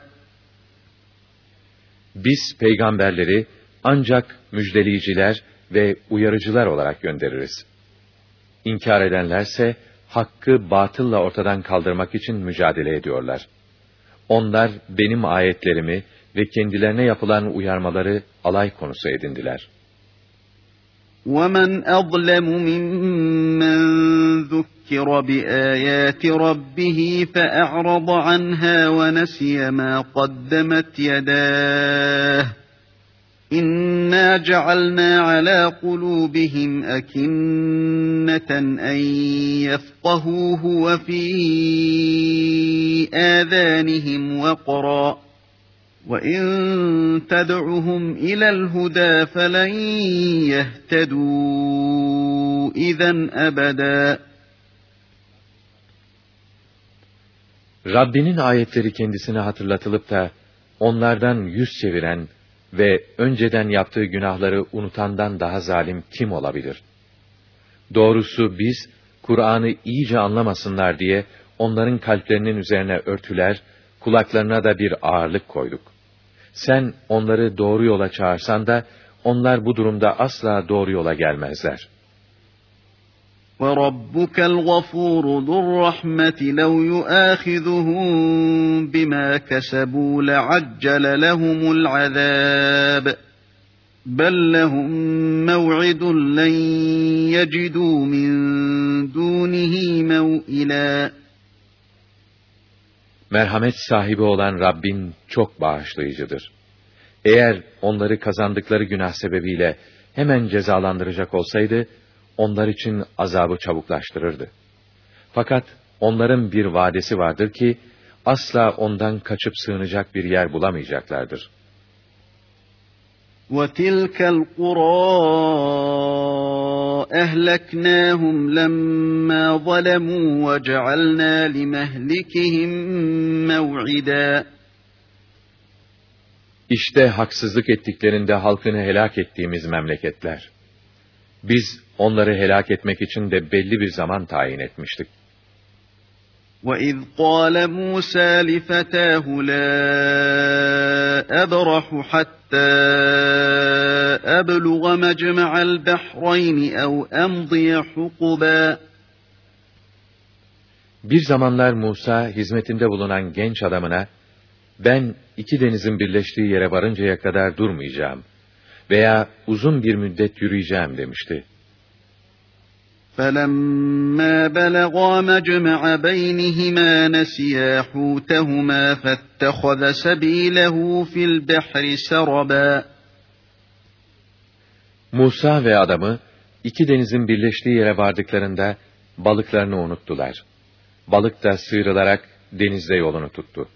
[SPEAKER 1] Biz peygamberleri ancak müjdeleyiciler ve uyarıcılar olarak göndeririz. İnkar edenlerse hakkı batılla ortadan kaldırmak için mücadele ediyorlar. Onlar benim ayetlerimi ve kendilerine yapılan uyarmaları alay konusu edindiler.
[SPEAKER 2] وَمَنْ أَظْلَمُ مِمَّنْ ذُكِّرَ بِآيَاتِ رَبِّهِ فَأَعْرَضَ عَنْهَا وَنَسِيَ مَا قَدَّمَتْ يَدَاهُ İnna cealna ala kulubihim akinneten en yefkahuhu ve fi آذانهم وقرا وإن تدعهم إلى الهدى فلن يهتدوا إذا أبدا
[SPEAKER 1] Rabbinin ayetleri kendisine hatırlatılıp da onlardan yüz çeviren ve önceden yaptığı günahları unutandan daha zalim kim olabilir? Doğrusu biz, Kur'an'ı iyice anlamasınlar diye onların kalplerinin üzerine örtüler, kulaklarına da bir ağırlık koyduk. Sen onları doğru yola çağırsan da, onlar bu durumda asla doğru yola gelmezler.
[SPEAKER 2] وَرَبُّكَ الْغَفُورُ ذُو الرَّحْمَةِ لَوْ يُؤَاخِذُهُم بِمَا كَسَبُوا لَعَجَّلَ لَهُمُ الْعَذَابَ بَل لَّهُم مَّوْعِدٌ لَّن يَجِدُوا مِن دُونِهِ مَوْئِلًا
[SPEAKER 1] Merhamet sahibi olan Rabbin çok bağışlayıcıdır. Eğer onları kazandıkları günah sebebiyle hemen cezalandıracak olsaydı, onlar için azabı çabuklaştırırdı. Fakat onların bir vadesi vardır ki, asla ondan kaçıp sığınacak bir yer bulamayacaklardır.
[SPEAKER 2] وَتِلْكَ الْقُرَى أَهْلَكْنَاهُمْ لَمَّا ظَلَمُوا وَجَعَلْنَا لِمَهْلِكِهِمْ مَوْعِدًا
[SPEAKER 1] İşte haksızlık ettiklerinde halkını helak ettiğimiz memleketler. Biz onları helak etmek için de belli bir zaman tayin etmiştik.
[SPEAKER 2] وَإِذْ قَالَ مُوسَى لِفَتَاهُ لَا أَبْرَحُ حَتَّى أَبْلُغَ مَجْمَعَ الْبَحْرَيْنِ أَوْ أَمْضِيَ حُقُبًا
[SPEAKER 1] Bir zamanlar Musa hizmetinde bulunan genç adamına, ben iki denizin birleştiği yere varıncaya kadar durmayacağım veya uzun bir müddet yürüyeceğim demişti.
[SPEAKER 2] فَلَمَّا بَلَغَا مَجْمَعَ بَيْنِهِمَا نَسِيَا حُوتَهُمَا فَاتَّخَذَ سَبِيلَهُ فِي الْبَحْرِ سَرَبًا
[SPEAKER 1] Musa ve adamı iki denizin birleştiği yere vardıklarında balıklarını unuttular. Balık da sıyrılarak denizde yolunu tuttu.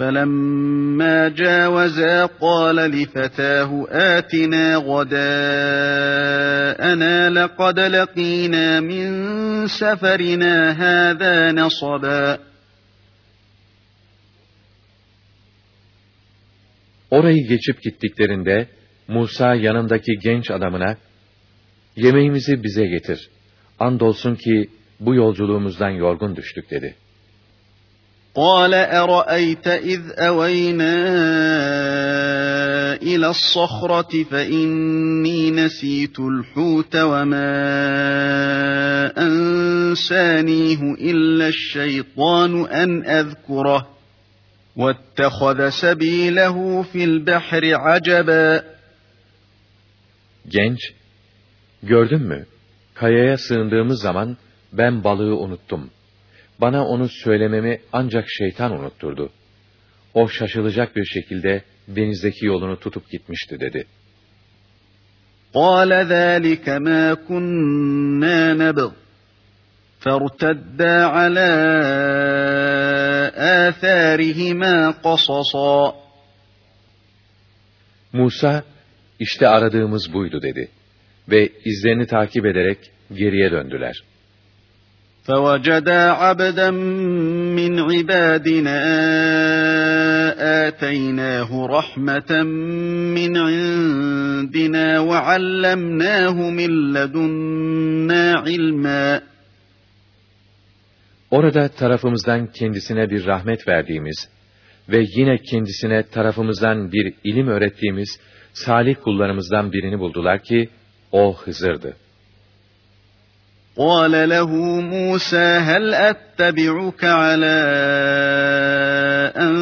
[SPEAKER 2] فَلَمَّا جَاوَزَا قَالَ لِفَتَاهُ آتِنَا غَدَاءَنَا لَقَدْ لَقِينَا مِنْ سَفَرِنَا هَذَا نَصَبًا
[SPEAKER 1] Orayı geçip gittiklerinde Musa yanındaki genç adamına, yemeğimizi bize getir. Andolsun ki bu yolculuğumuzdan yorgun düştük dedi.
[SPEAKER 2] قال أرأيت إذ أوينا إلى الصخرة فإني نسيت الحوت وما أنسانيه إلا الشيطان أن أذكره واتخذ سبيله في البحر عجبا
[SPEAKER 1] Genç, gördün mü? Kayaya sığındığımız zaman ben balığı unuttum. Bana onu söylememi ancak şeytan unutturdu. O şaşılacak bir şekilde denizdeki yolunu tutup gitmişti dedi.
[SPEAKER 2] قَالَ ذَٰلِكَ مَا كُنَّا نَبْغِ فَارْتَدَّا عَلَى آثَارِهِمَا قَصَصًا
[SPEAKER 1] Musa, işte aradığımız buydu dedi. Ve izlerini takip ederek geriye döndüler.
[SPEAKER 2] فَوَجَدَا عَبْدًا مِّنْ عِبَادِنَا آتَيْنَاهُ رَحْمَةً مِّنْ عِندِنَا وَعَلَّمْنَاهُ مِنْ لَدُنَّا عِلْمًا
[SPEAKER 1] Orada tarafımızdan kendisine bir rahmet verdiğimiz ve yine kendisine tarafımızdan bir ilim öğrettiğimiz salih kullarımızdan birini buldular ki, o Hızır'dı.
[SPEAKER 2] قال له موسى هل أتبعك على أن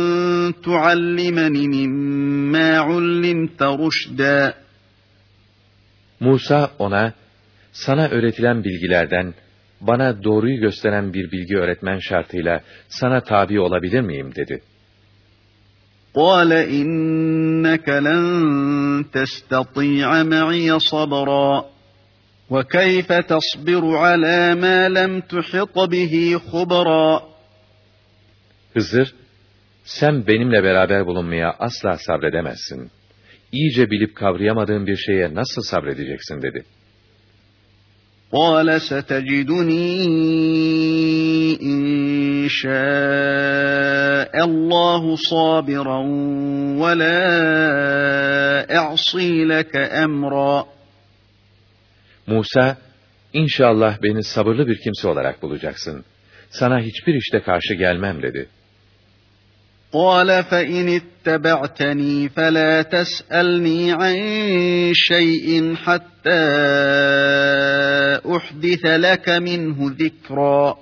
[SPEAKER 2] تعلمني مما علمت رشدا
[SPEAKER 1] Musa ona, sana öğretilen bilgilerden, bana doğruyu gösteren bir bilgi öğretmen şartıyla sana tabi olabilir miyim dedi.
[SPEAKER 2] قال إنك لن تستطيع معي صبرا وَكَيْفَ تَصْبِرُ عَلَى مَا لَمْ تُحِطَ بِهِ خُبَرًا
[SPEAKER 1] Hızır, sen benimle beraber bulunmaya asla sabredemezsin. İyice bilip kavrayamadığın bir şeye nasıl sabredeceksin dedi.
[SPEAKER 2] قَالَ سَتَجِدُنِي إِنْ شَاءَ الله صابرا ولا أعصي لك أمرا
[SPEAKER 1] Musa, inşallah beni sabırlı bir kimse olarak bulacaksın. Sana hiçbir işte karşı gelmem dedi.
[SPEAKER 2] قال فإن اتبعتني فلا تسألني عن شيء حتى أحدث لك منه ذكرا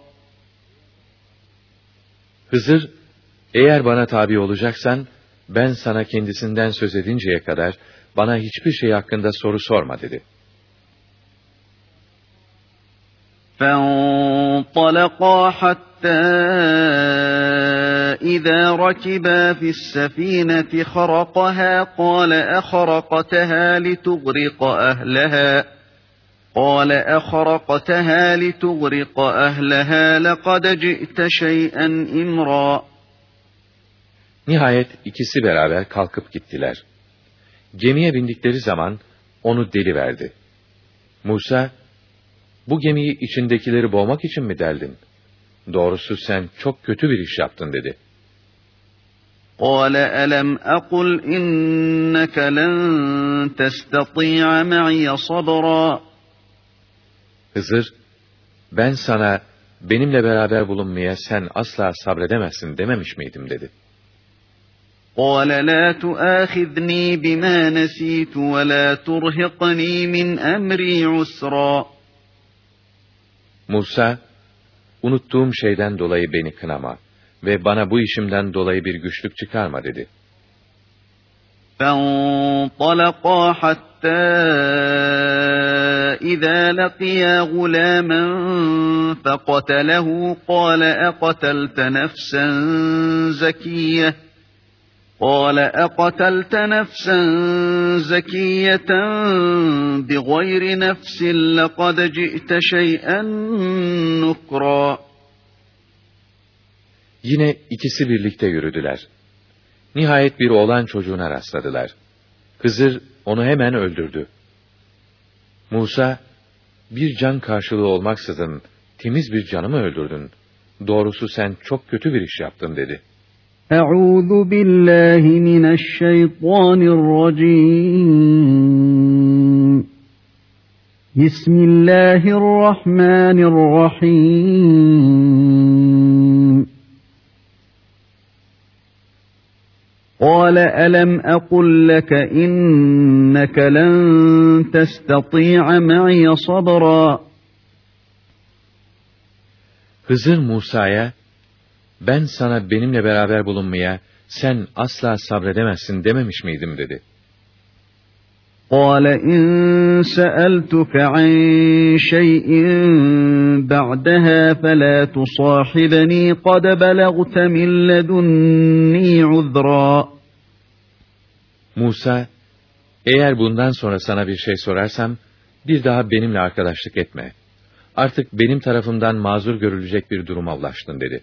[SPEAKER 1] Hızır, eğer bana tabi olacaksan, ben sana kendisinden söz edinceye kadar bana hiçbir şey hakkında soru sorma dedi.
[SPEAKER 2] فانطلقا حتى إذا ركبا في السفينة خرقها قال أخرقتها لتغرق أهلها قال أخرقتها لتغرق أهلها لقد جئت شيئا إمرا
[SPEAKER 1] Nihayet ikisi beraber kalkıp gittiler. Gemiye bindikleri zaman onu deli verdi. Musa, bu gemiyi içindekileri boğmak için mi deldin? Doğrusu sen çok kötü bir iş yaptın dedi.
[SPEAKER 2] قال ألم أقل إنك لن تستطيع معي صبرا
[SPEAKER 1] Hızır, ben sana benimle beraber bulunmaya sen asla sabredemezsin dememiş miydim dedi.
[SPEAKER 2] قال لا تؤاخذني بما نسيت ولا ترهقني من أمري عسرا
[SPEAKER 1] Musa, unuttuğum şeyden dolayı beni kınama ve bana bu işimden dolayı bir güçlük çıkarma dedi.
[SPEAKER 2] فانطلقا حتى إذا لقيا غلاما فقتله قال أقتلت نفسا زكية قال أقتلت نفسا زكية بغير نفس لقد جئت شيئا نكرا
[SPEAKER 1] Yine ikisi birlikte yürüdüler. Nihayet bir oğlan çocuğuna rastladılar. Hızır onu hemen öldürdü. Musa, bir can karşılığı olmaksızın temiz bir canı mı öldürdün? Doğrusu sen çok kötü bir iş yaptın dedi.
[SPEAKER 2] أعوذ بالله من الشيطان الرجيم. بسم الله الرحمن الرحيم. قال ألم أقل لك إنك لن تستطيع معي صبرا.
[SPEAKER 1] Hızır Musa'ya ben sana benimle beraber bulunmaya, sen asla sabredemezsin dememiş miydim dedi.
[SPEAKER 2] قال إن سألتك عن شيء بعدها فلا تصاحبني قد بلغت من لدني عذرا
[SPEAKER 1] Musa, eğer bundan sonra sana bir şey sorarsam, bir daha benimle arkadaşlık etme. Artık benim tarafımdan mazur görülecek bir duruma ulaştın dedi.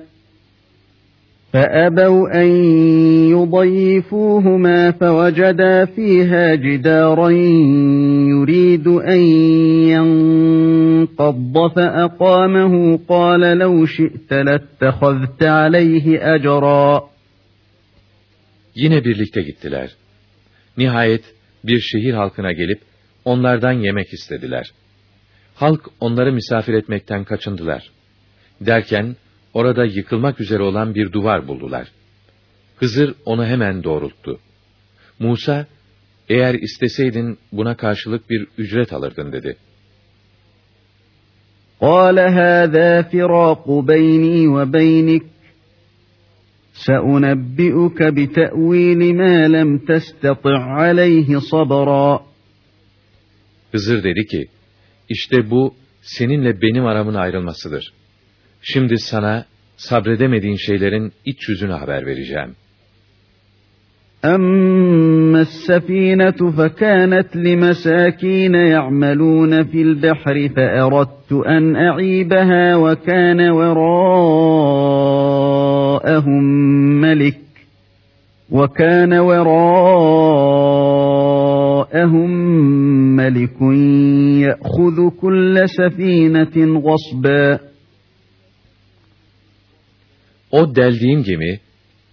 [SPEAKER 2] فأبوا أن يضيفوهما فوجدا فيها جدارا يريد أن ينقض فأقامه قال لو شئت لاتخذت عليه أجرا
[SPEAKER 1] Yine birlikte gittiler. Nihayet bir şehir halkına gelip onlardan yemek istediler. Halk onları misafir etmekten kaçındılar. Derken orada yıkılmak üzere olan bir duvar buldular. Hızır onu hemen doğrulttu. Musa, eğer isteseydin buna karşılık bir ücret alırdın dedi.
[SPEAKER 2] قال هذا فراق بيني وبينك سأنبئك بتأويل ما لم تستطع عليه صبرا
[SPEAKER 1] Hızır dedi ki, işte bu seninle benim aramın ayrılmasıdır. Şimdi sana sabredemediğin şeylerin iç yüzünü haber vereceğim.
[SPEAKER 2] أما السفينة فكانت لمساكين يعملون في البحر فأردت أن أعيبها وكان وراءهم ملك وكان وراءهم ملك يأخذ كل سفينة غصبا
[SPEAKER 1] O deldiğim gemi,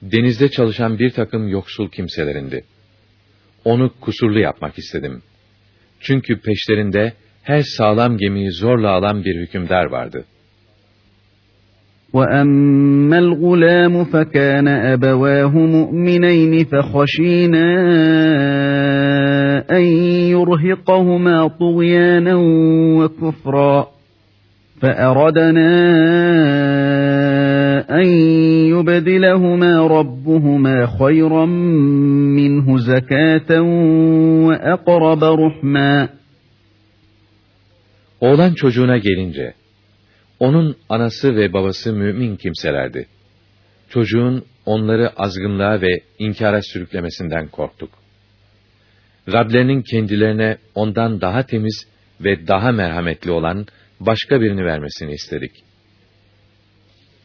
[SPEAKER 1] denizde çalışan bir takım yoksul kimselerindi. Onu kusurlu yapmak istedim. Çünkü peşlerinde her sağlam gemiyi zorla alan bir hükümdar vardı.
[SPEAKER 2] وَأَمَّا الْغُلَامُ فَكَانَ أَبَوَاهُ مُؤْمِنَيْنِ فَخَشِينَا أَنْ يُرْهِقَهُمَا طُغْيَانًا وَكُفْرًا فَأَرَدْنَا أن يبدلهما ربهما خيرا منه زكاة وأقرب رحما
[SPEAKER 1] Oğlan çocuğuna gelince, onun anası ve babası mümin kimselerdi. Çocuğun onları azgınlığa ve inkara sürüklemesinden korktuk. Rablerinin kendilerine ondan daha temiz ve daha merhametli olan başka birini vermesini istedik.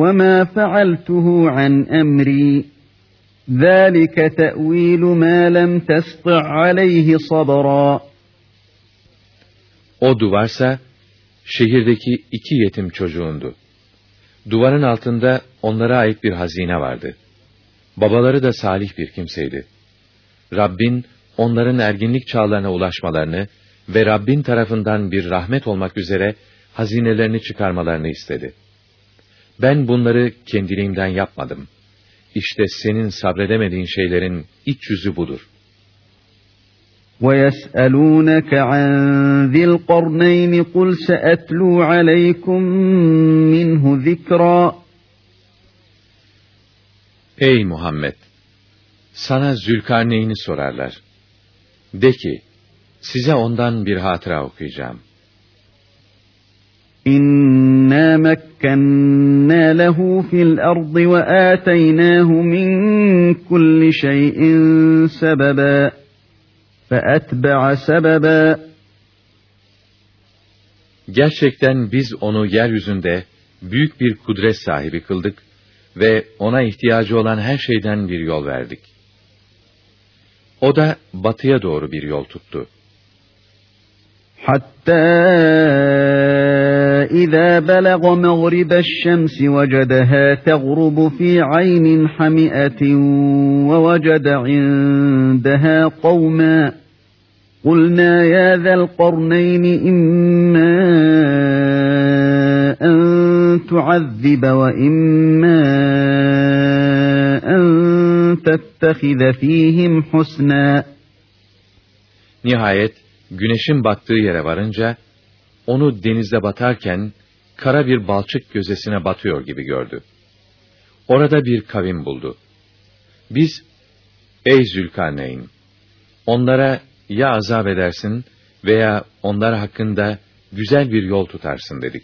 [SPEAKER 2] وَمَا فَعَلْتُهُ عَنْ أَمْرِي ذَٰلِكَ تَأْو۪يلُ مَا لَمْ تَسْطِعْ عَلَيْهِ صَبْرًا
[SPEAKER 1] O duvarsa, şehirdeki iki yetim çocuğundu. Duvarın altında onlara ait bir hazine vardı. Babaları da salih bir kimseydi. Rabbin, onların erginlik çağlarına ulaşmalarını ve Rabbin tarafından bir rahmet olmak üzere hazinelerini çıkarmalarını istedi.'' Ben bunları kendiliğimden yapmadım. İşte senin sabredemediğin şeylerin iç yüzü budur.
[SPEAKER 2] وَيَسْأَلُونَكَ عَنْ ذِي الْقَرْنَيْنِ قُلْ سَأَتْلُو عَلَيْكُمْ مِنْهُ ذِكْرًا
[SPEAKER 1] Ey Muhammed! Sana Zülkarneyn'i sorarlar. De ki, size ondan bir hatıra okuyacağım.
[SPEAKER 2] İnna mekkenna lehu fil ardı ve ateynahu min kulli şeyin sebeba. Feetbe'a sebeba.
[SPEAKER 1] Gerçekten biz onu yeryüzünde büyük bir kudret sahibi kıldık ve ona ihtiyacı olan her şeyden bir yol verdik. O da batıya doğru bir yol tuttu.
[SPEAKER 2] Hatta إذا بلغ مغرب الشمس وجدها تغرب في عين حمئة ووجد عندها قوما قلنا يا ذا القرنين إما أن تعذب وإما أن تتخذ فيهم حسنا.
[SPEAKER 1] Nihayet güneşin battığı yere varınca onu denizde batarken kara bir balçık gözesine batıyor gibi gördü. Orada bir kavim buldu. Biz, ey Zülkarneyn, onlara ya azap edersin veya onlar hakkında güzel bir yol tutarsın dedik.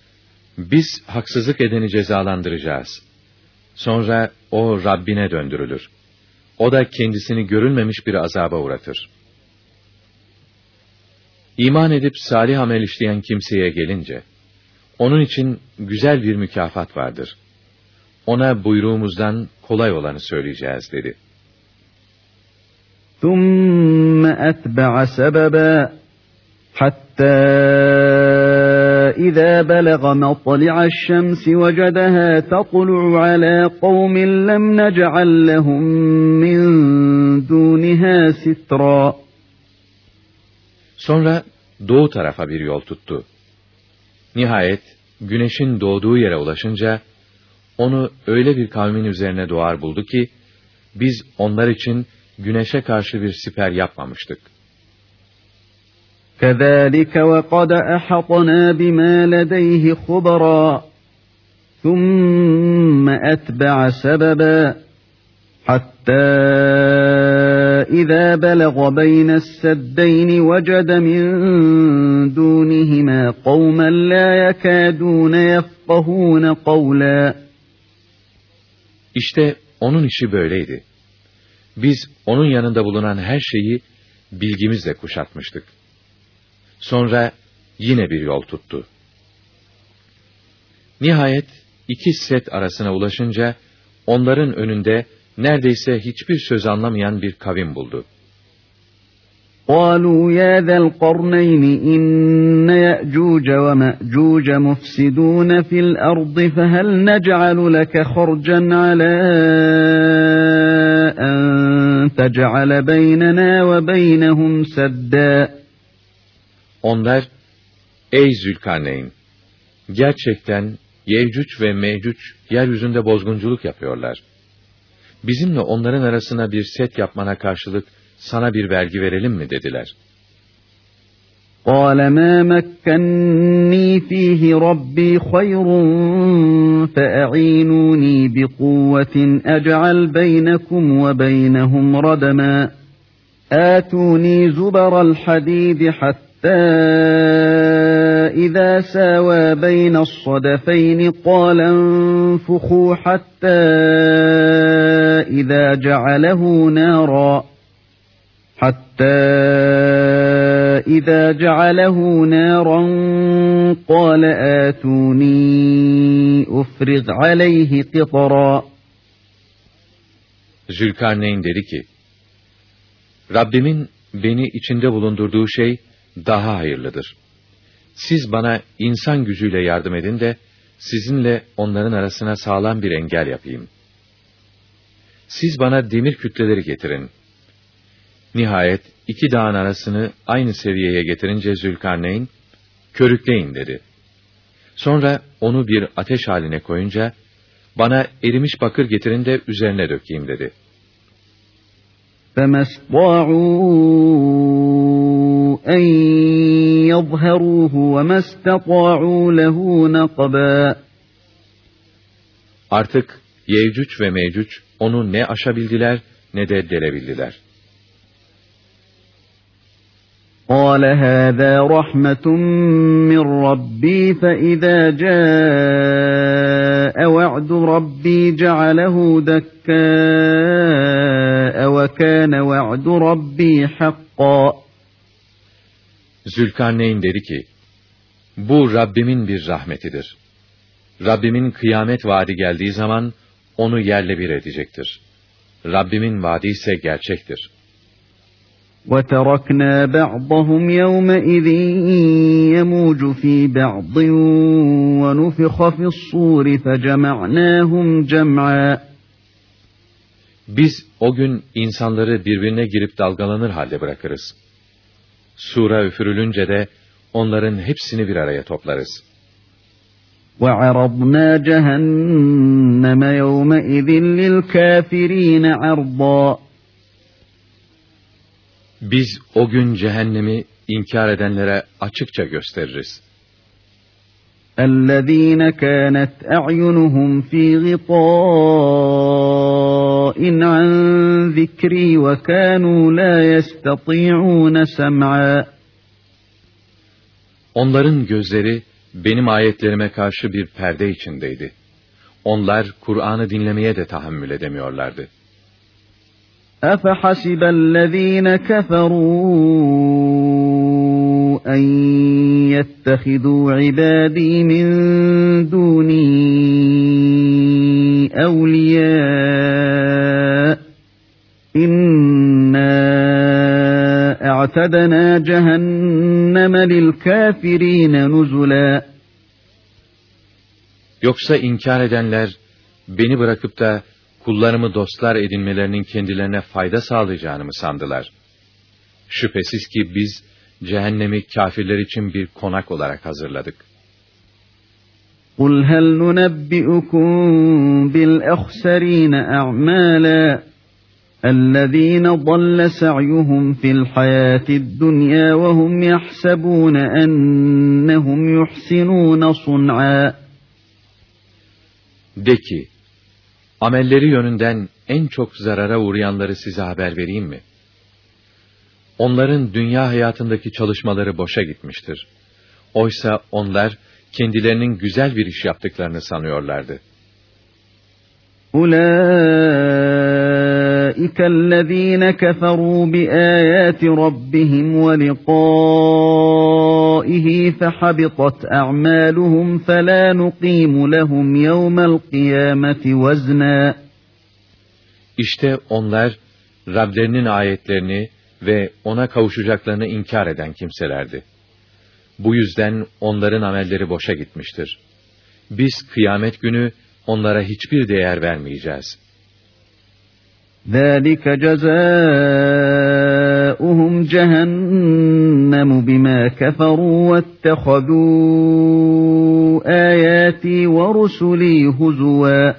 [SPEAKER 1] Biz haksızlık edeni cezalandıracağız. Sonra o Rabbine döndürülür. O da kendisini görülmemiş bir azaba uğratır. İman edip salih amel işleyen kimseye gelince, onun için güzel bir mükafat vardır. Ona buyruğumuzdan kolay olanı söyleyeceğiz dedi.
[SPEAKER 2] ثم أتبع سببا حتى إذا بلغ مطلع الشمس وجدها تطلع على قوم لم نجعل لهم من دونها سترا
[SPEAKER 1] Sonra doğu tarafa bir yol tuttu. Nihayet güneşin doğduğu yere ulaşınca onu öyle bir kavmin üzerine doğar buldu ki biz onlar için güneşe karşı bir siper yapmamıştık.
[SPEAKER 2] كذلك وقد أحطنا بما لديه خبرا ثم أتبع سببا حتى إذا بلغ بين السدين وجد من دونهما قوما لا يكادون يفقهون قولا
[SPEAKER 1] İşte onun işi böyleydi. Biz onun yanında bulunan her şeyi bilgimizle kuşatmıştık. Sonra yine bir yol tuttu. Nihayet iki set arasına ulaşınca onların önünde neredeyse hiçbir söz anlamayan bir kavim buldu.
[SPEAKER 2] قالوا يا ذا القرنين إن يأجوج ومأجوج مفسدون في الأرض فهل نجعل لك خرجا على أن تجعل بيننا وبينهم سدا
[SPEAKER 1] Onlar, ey Zülkarneyn, gerçekten Yevcüc ve Mevcüc yeryüzünde bozgunculuk yapıyorlar. Bizimle onların arasına bir set yapmana karşılık sana bir vergi verelim mi dediler.
[SPEAKER 2] قال ما مكني فيه ربي خير فأعينوني بقوة أجعل بينكم وبينهم ردما آتوني زبر الحديد حتى إذا ساوى بين الصدفين قال انفخوا حتى إذا جعله نارا حتى إذا جعله نارا قال آتوني أفرغ عليه قطرا
[SPEAKER 1] Zülkarneyn dedi ki, Rabbimin beni içinde bulundurduğu şey daha hayırlıdır. Siz bana insan gücüyle yardım edin de, sizinle onların arasına sağlam bir engel yapayım. Siz bana demir kütleleri getirin. Nihayet iki dağın arasını aynı seviyeye getirince Zülkarneyn, körükleyin dedi. Sonra onu bir ateş haline koyunca, bana erimiş bakır getirin de üzerine dökeyim dedi.
[SPEAKER 2] فما استطاعوا أن يظهروه وما استطاعوا له نقبا
[SPEAKER 1] Artık Yevcüc ve Mevcüc onu ne aşabildiler ne de delebildiler.
[SPEAKER 2] قال هذا رحمة من ربي فإذا جاء وعد ربي جعله دكاء وكان وعد ربي حقا
[SPEAKER 1] Zülkarneyn dedi ki, bu Rabbimin bir rahmetidir. Rabbimin kıyamet vaadi geldiği zaman onu yerle bir edecektir. Rabbimin vaadi ise gerçektir.
[SPEAKER 2] وتركنا بعضهم يومئذ يموج في بعض ونفخ في الصور فجمعناهم جمعا
[SPEAKER 1] Biz o gün insanları birbirine girip dalgalanır halde bırakırız. Sura üfürülünce de onların hepsini bir araya toplarız.
[SPEAKER 2] وعرضنا جهنم يومئذ للكافرين عرضا
[SPEAKER 1] Biz o gün cehennemi inkar edenlere açıkça gösteririz.
[SPEAKER 2] الذين كانت أعينهم في غطاء عن ذكري وكانوا لا يستطيعون سمعا
[SPEAKER 1] Onların gözleri benim ayetlerime karşı bir perde içindeydi. Onlar Kur'an'ı dinlemeye de tahammül edemiyorlardı.
[SPEAKER 2] أفحسب الذين كفروا أن يتخذوا عبادي من دوني أولياء وَاَعْتَدَنَا جَهَنَّمَ لِلْكَافِر۪ينَ نُزُلًا
[SPEAKER 1] Yoksa inkar edenler, beni bırakıp da kullarımı dostlar edinmelerinin kendilerine fayda sağlayacağını mı sandılar? Şüphesiz ki biz, cehennemi kafirler için bir konak olarak hazırladık.
[SPEAKER 2] قُلْ هَلْ نُنَبِّئُكُمْ بِالْأَخْسَرِينَ أَعْمَالًا اَلَّذ۪ينَ ضَلَّ سَعْيُهُمْ فِي الْحَيَاةِ الدُّنْيَا وَهُمْ يَحْسَبُونَ اَنَّهُمْ يُحْسِنُونَ صُنْعًا
[SPEAKER 1] De ki, amelleri yönünden en çok zarara uğrayanları size haber vereyim mi? Onların dünya hayatındaki çalışmaları boşa gitmiştir. Oysa onlar kendilerinin güzel bir iş yaptıklarını sanıyorlardı.
[SPEAKER 2] Ulaa أُولَٰئِكَ الَّذ۪ينَ كَفَرُوا بِآيَاتِ رَبِّهِمْ وَلِقَائِهِ فَحَبِطَتْ أَعْمَالُهُمْ فَلَا نُقِيمُ لَهُمْ يَوْمَ الْقِيَامَةِ وَزْنًا
[SPEAKER 1] İşte onlar, Rablerinin ayetlerini ve ona kavuşacaklarını inkar eden kimselerdi. Bu yüzden onların amelleri boşa gitmiştir. Biz kıyamet günü onlara hiçbir değer vermeyeceğiz.
[SPEAKER 2] ذَٰلِكَ جَزَاؤُهُمْ جَهَنَّمُ بِمَا كَفَرُوا وَاتَّخَذُوا آيَاتِي وَرُسُلِي هُزُوًا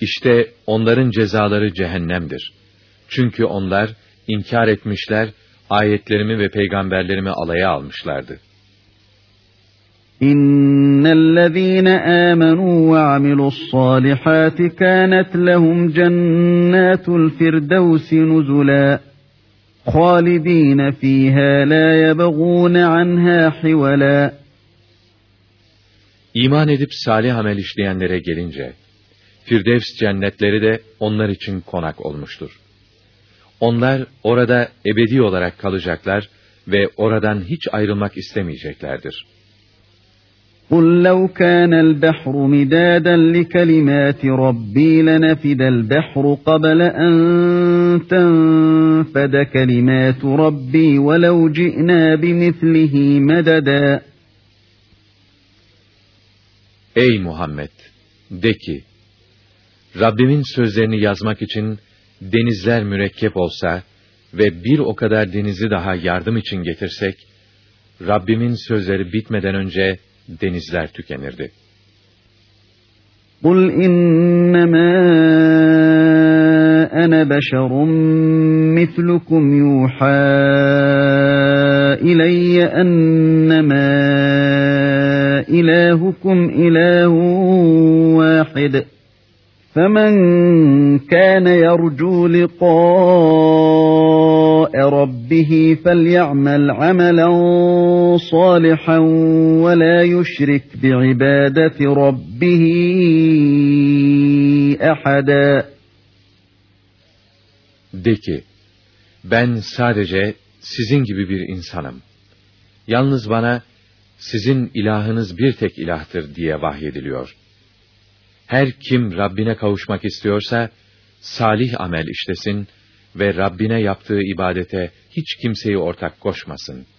[SPEAKER 1] İşte onların cezaları cehennemdir. Çünkü onlar inkar etmişler ayetlerimi ve peygamberlerimi alaya almışlardı.
[SPEAKER 2] İnnellezîne âmenû ve amilussâlihâti kânet lehum cennâtul firdevsi nuzulâ. خالدين فيها لا يبغون عنها حولا
[SPEAKER 1] İman edip salih amel işleyenlere gelince, Firdevs cennetleri de onlar için konak olmuştur. Onlar orada ebedi olarak kalacaklar ve oradan hiç ayrılmak istemeyeceklerdir.
[SPEAKER 2] قُلْ لَوْ كَانَ الْبَحْرُ مِدَادًا لِكَلِمَاتِ رَبِّي لَنَفِدَ الْبَحْرُ قَبْلَ أَنْ تَنْفَدَ كَلِمَاتُ رَبِّي وَلَوْ جِئْنَا بِمِثْلِهِ مَدَدًا
[SPEAKER 1] Ey Muhammed! De ki, Rabbimin sözlerini yazmak için denizler mürekkep olsa ve bir o kadar denizi daha yardım için getirsek, Rabbimin sözleri bitmeden önce denizler tükenirdi.
[SPEAKER 2] Kul innema ana beşerun mislukum yuha ileyye ennemâ ilahukum ilahun vâhid. فَمَنْ كَانَ يَرْجُو لِقَاءَ رَبِّهِ فَلْيَعْمَلْ عَمَلًا صَالِحًا وَلَا يُشْرِكْ بِعِبَادَةِ رَبِّهِ أَحَدًا
[SPEAKER 1] De ki, ben sadece sizin gibi bir insanım. Yalnız bana, sizin ilahınız bir tek ilahtır diye vahyediliyor.'' Her kim Rabbine kavuşmak istiyorsa, salih amel işlesin ve Rabbine yaptığı ibadete hiç kimseyi ortak koşmasın.''